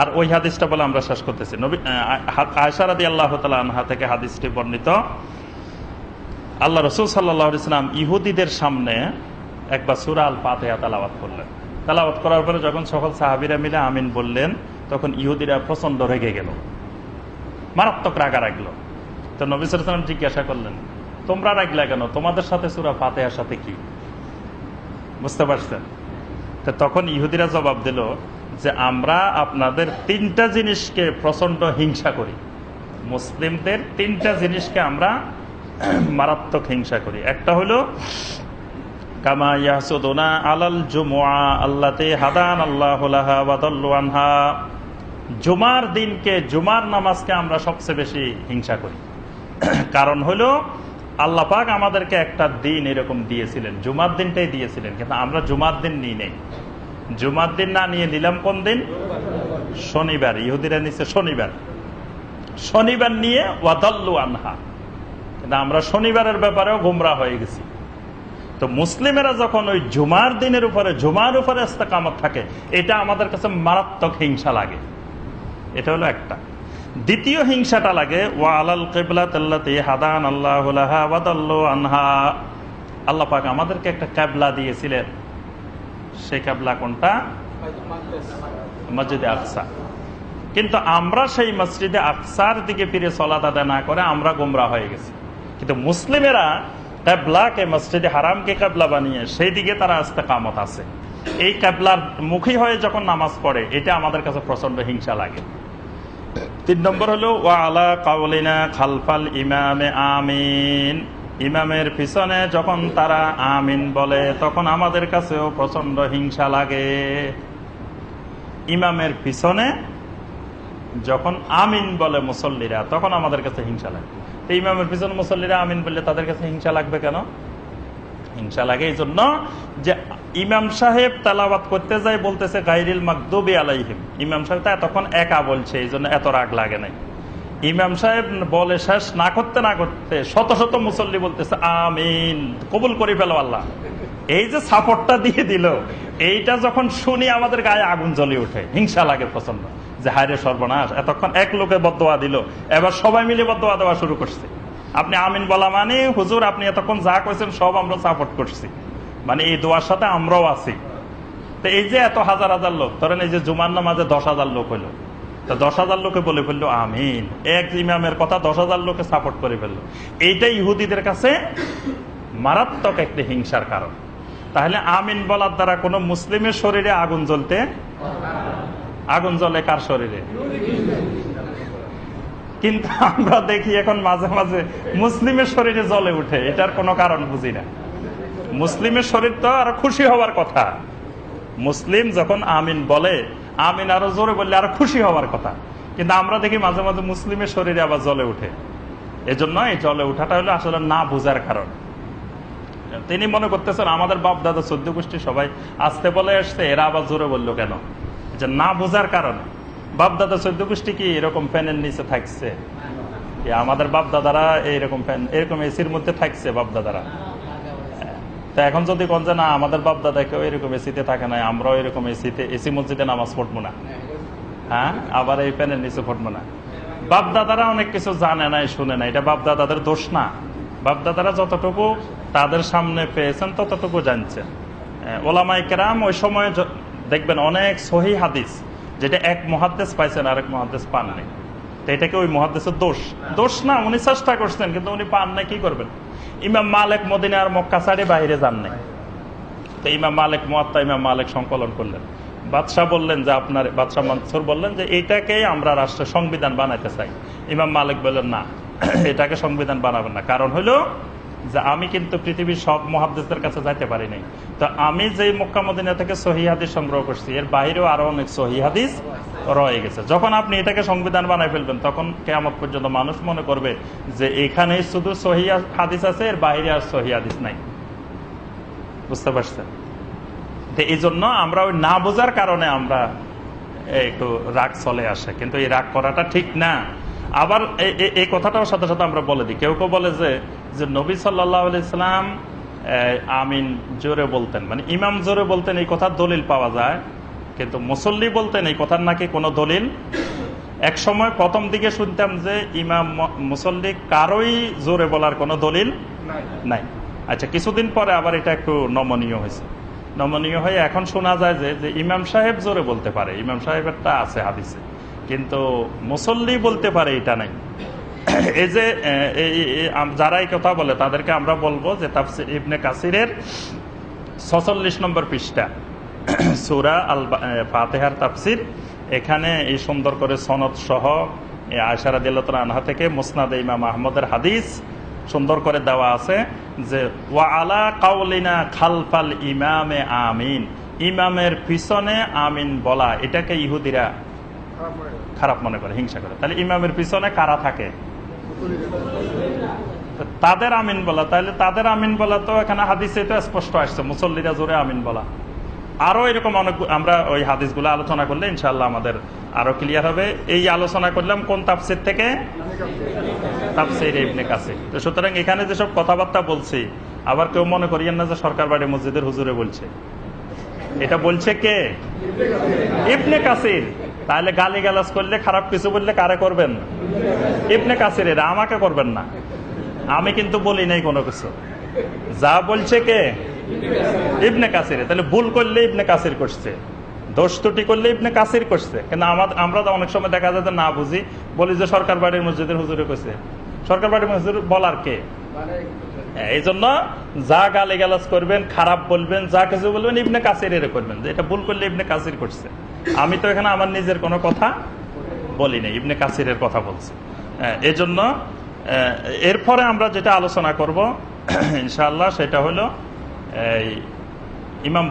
আর ওই হাদিসটা বলে আমরা শেষ করতেছি। নবী আয়সারাদি আল্লাহ তালা আনহা থেকে হাদিসটি বর্ণিত। আল্লাহ রসুল সাল্লাহ ইসলাম ইহুদিদের সামনে একবার সুরা আল তালাবাত করলেন। তালাবাত করার পরে যখন সকল সাহাবিরা মিলে আমিন বললেন, তখন ইহুদিরা প্রচণ্ড রেগে গেল। মারাত্মক রাগা রাখল। তো নবী সালাম জিজ্ঞাসা করলেন, তোমরা রাখলে কেন? তোমাদের সাথে সুরা ফাতেহার সাথে কি? বুঝতে পারছেন? তো তখন ইহুদিরা জবাব দিল যে আমরা আপনাদের তিনটা জিনিসকে প্রচণ্ড হিংসা করি। মুসলিমদের তিনটা জিনিসকে আমরা মারাত্মক হিংসা করি। একটা হলো, কামা ইয়াসুদুনা আলাল জুমুয়া আল্লাতে হাদান আল্লাহ আনহা। জুমার দিনকে, জুমার নামাজকে আমরা সবচেয়ে বেশি হিংসা করি। কারণ হলো, আল্লাহ পাক আমাদেরকে একটা দিন এরকম দিয়েছিলেন, জুমার দিনটাই দিয়েছিলেন, কিন্তু আমরা জুমার দিন নিই নেই। জুমার দিন না নিয়ে নিলাম কোন দিন? শনিবার, ইহুদিরা নিচ্ছে শনিবার। শনিবার নিয়ে ওয়াদাল্লু আনহা। কিন্তু আমরা শনিবারের ব্যাপারেও গুমরা হয়ে গেছি। তো মুসলিমেরা যখন ওই জুমার দিনের উপরে, জুমার উপরে কামত থাকে, এটা আমাদের কাছে মারাত্মক হিংসা লাগে। এটা হলো একটা। দ্বিতীয় হিংসাটা লাগে কেবলা হাদান আল্লাহ আনহা। আল্লাহ পাক আমাদেরকে একটা ক্যাবলা দিয়েছিলেন। সেই কাবলা কোনটা? মসজিদে আকসা। কিন্তু আমরা সেই মসজিদে আকসার দিকে ফিরে চলা দাদা না করে আমরা গোমরা হয়ে গেছি। কিন্তু মুসলিমেরা ক্যাবলাকে মসজিদে হারামকে ক্যাবলা বানিয়ে সেই দিকে তারা আসতে কামত আছে। এই ক্যাবলার মুখী হয়ে যখন নামাজ পড়ে, এটা আমাদের কাছে প্রচণ্ড হিংসা লাগে। তিন নম্বর হলো, ওয়া আলা কাউলিনা খালফাল ইমামে, আমিন। ইমামের পিছনে যখন তারা আমিন বলে, তখন আমাদের কাছেও প্রচণ্ড হিংসা লাগে। ইমামের পিছনে যখন আমিন বলে মুসল্লিরা, তখন আমাদের কাছে হিংসা লাগে। তো ইমামের পিছনে মুসল্লিরা আমিন বললে তাদের কাছে হিংসা লাগবে কেন? হিংসা লাগে এই জন্য যে ইমাম সাহেব তালাবাত করতে যায় বলতেছে গাইরিল মাকদুবি আলাইহিম। ইমাম সাহেব তা তখন একা বলছে, এই জন্য এত রাগ লাগে নাই। ইমাম সাহেব বলে, শেষ, না করতে না করতে শত শত মুসল্লি বলতেছে, আমিন, কবুল করে ফেলো আল্লাহ। এই যে সাপোর্টটা দিয়ে দিল, এইটা যখন শুনি আমাদের গায়ে আগুন জ্বলে উঠে হিংসা লাগে প্রচণ্ড। যে হায়রে সর্বনাশ! এতক্ষণ এক লোকে বদোয়া দিল, এবার সবাই মিলে বদোয়া দেওয়া শুরু করছে। আপনি আমিন বলা মানে হুজুর, আপনি এতক্ষণ যা করেছেন সব আমরা সাপোর্ট করছি। মানে এই দোয়ার সাথে আমরাও আছি। তো এই যে এত হাজার হাজার লোক, ধরেন এই যে জুমার নামাজে দশ হাজার লোক হইল তো দশ হাজার লোকে বলে ফেলল, আমিন। এক ইমামের কথা দশ হাজার লোকে সাপোর্ট করে ফেলল। এইটাই ইহুদিদের কাছে মারাত্মক একটি হিংসার কারণ। তাহলে আমিন বলার দ্বারা কোন মুসলিমের শরীরে আগুন জ্বলতে, আগুন জ্বলে কার শরীরে? কিন্তু আমরা দেখি এখন মাঝে মাঝে মুসলিমের শরীরে জ্বলে উঠে, এটার কোনো কারণ বুঝি না। মুসলিমের শরীর তো আরও খুশি হওয়ার কথা। মুসলিম যখন আমিন বলে আমিন আরও জোরে বললে আরও খুশি হওয়ার কথা। কিন্তু আমরা দেখি মাঝে মাঝে মুসলিমের শরীরে আবার জ্বলে উঠে এজন্য এই জলে উঠাটা হলো আসলে না বোঝার কারণ। তিনি মনে করতেছেন, আমাদের বাপ, দাদা, চোদ্দ গোষ্ঠী সবাই আসতে বলে আসছে এরা আবার জোরে বলল কেন? যে না বোঝার কারণে। বাপ, দাদা, চোদ্দ গোষ্ঠী কি এরকম ফ্যানের নিচে থাকছে? আমাদের বাপ, দাদারা এইরকম ফ্যান, এরকম এসির মধ্যে থাকছে বাপ, দাদারা? তো এখন যদি কোন যে না, আমাদের বাপ দাদা কেউ এরকম এসিতে থাকে না আমরাও এরকম এসিতে এসি মসজিদে নামাজ পড়ব না। হ্যাঁ? আবার এই ফ্যানের নিচে পড়ব না। বাপ দাদারা অনেক কিছু জানে না শুনে না এটা বাপ দাদাদের দোষ না। বাপ দাদারা যতটুকু তাদের সামনে পেয়েছেন, ততটুকু জানছেন। ওলামাই কেরাম ওই সময় দেখবেন অনেক সহি হাদিস, যেটা এক মহাদ্দেশ পাইছেন, আরেক মহাদ্দেশ পান নাই তো এটাকে ওই মহাদেশের দোষ? দোষ না, উনি চেষ্টা করছেন, কিন্তু উনি পান নাই, কি করবেন? ইমাম মালেক মদিনা আর মক্কা ছাড়ে বাইরে যান নাই। তো ইমাম মালেক মহাত্মা ইমাম মালেক সংকলন করলেন। বাদশাহ বললেন যে আপনার, বাদশাহ মনসুর বললেন যে এইটাকেই আমরা রাষ্ট্রের সংবিধান বানাইতে চাই। ইমাম মালিক বললেন, না, এটাকে সংবিধান বানাবেন না। কারণ হলো যে আমি কিন্তু পৃথিবীর সব মহাদেশদের কাছে যাইতে পারি নাই। তো আমি যে মক্কা মদিনা থেকে সহি হাদিস সংগ্রহ করছি, এর বাইরেও আরও অনেক সহি হাদিস রয়ে গেছে। যখন আপনি এটাকে সংবিধান বানাই ফেলবেন, তখন কেমন পর্যন্ত মানুষ মনে করবে যে এখানেই শুধু সহিয়া হাদিস আছে, এর বাইরে আর সহি হাদিস নাই। বুঝতে পারছেন? তো এই জন্য আমরা ওই না বোঝার কারণে আমরা একটু রাগ চলে আসে, কিন্তু এই রাগ করাটা ঠিক না। আবার এই কথাটাও সাথে সাথে আমরা বলে দিই। কেউ কেউ বলে যে যে নবী সাল্লাম আমিন জোরে বলতেন। মানে ইমাম জোরে বলতেন, এই কথার দলিল পাওয়া যায়। কিন্তু মুসল্লি বলতে নেই কথার নাকি কোনো দলিল? এক সময় প্রথম দিকে শুনতাম যে ইমাম মুসল্লি কারোই জোরে বলার কোনো দলিল নাই। আচ্ছা কিছুদিন পরে আবার এটা একটু নমনীয় হয়েছে। নমনীয় হয়ে এখন শোনা যায় যে যে ইমাম সাহেব জোরে বলতে পারে। ইমাম সাহেবেরটা আছে হাদিসে। কিন্তু মুসল্লি বলতে পারে এটা নাই। এই যে যারা এই কথা বলে তাদেরকে আমরা বলব যে তাফসির ইবনে কাসিরের ছচল্লিশ নম্বর পৃষ্ঠা। সুরা আল ফাতেহার তাফসির। এখানে এই সুন্দর করে সনদ সহ আয়সারা দিল্লা আনহা থেকে মুসনাদ ইমাম আহমদের হাদিস সুন্দর করে দেওয়া আছে যে, ওয়া আলা কাউলিনা খালফাল ইমামে আমিন। ইমামের পিছনে আমিন বলা, এটাকে ইহুদিরা খারাপ মনে করে, হিংসা করে। তাহলে ইমামের পিছনে কারা থাকে? তাদের আমিন বলা, তাহলে তাদের আমিন বলা তো এখানে হাদিসে তো স্পষ্ট আসছে, মুসল্লিরা জোরে আমিন বলা। আরও এরকম অনেক আমরা ওই হাদিসগুলো আলোচনা করলে ইনশাল্লাহ আমাদের আরও ক্লিয়ার হবে। এই আলোচনা করলাম কোন তাফসির থেকে? তাফসির কাসির। তো সুতরাং এখানে যেসব কথাবার্তা বলছি, আবার কেউ মনে করিয়েন না যে সরকার বাড়ি মসজিদের হুজুরে বলছে। এটা বলছে কে? ইবনে কাসির। তাহলে গালি গালাজ করলে খারাপ কিছু বললে কারে করবেন? ইবনে কাসির এরা আমাকে করবেন না। আমি কিন্তু বলি নাই কোনো কিছু। যা বলছে কে? ইবনে কাসির। তাহলে ভুল করলে ইবনে কাসির করছে। দোষ ত্রুটি করলে ইবনে কাসির করছে। কিন্তু আমাদের আমরা তো অনেক সময় দেখা যায় না বুঝি। বলি যে সরকার বাড়ির মসজিদের হুজুরে করছে সরকার বাড়ির মসজিদ বলার কে? এই জন্য যা গালি গালাজ করবেন, খারাপ বলবেন, যা কিছু বলবেন, ইবনে কাসির এর করবেন। যে এটা ভুল করলে ইবনে কাসির করছে। আমি তো এখানে আমার নিজের কোনো কথা বলি নাই। ইবনে কাসিরের কথা বলছি। এই এরপরে আমরা যেটা আলোচনা করব ইনশাআল্লাহ সেটা হলো এই ইমাম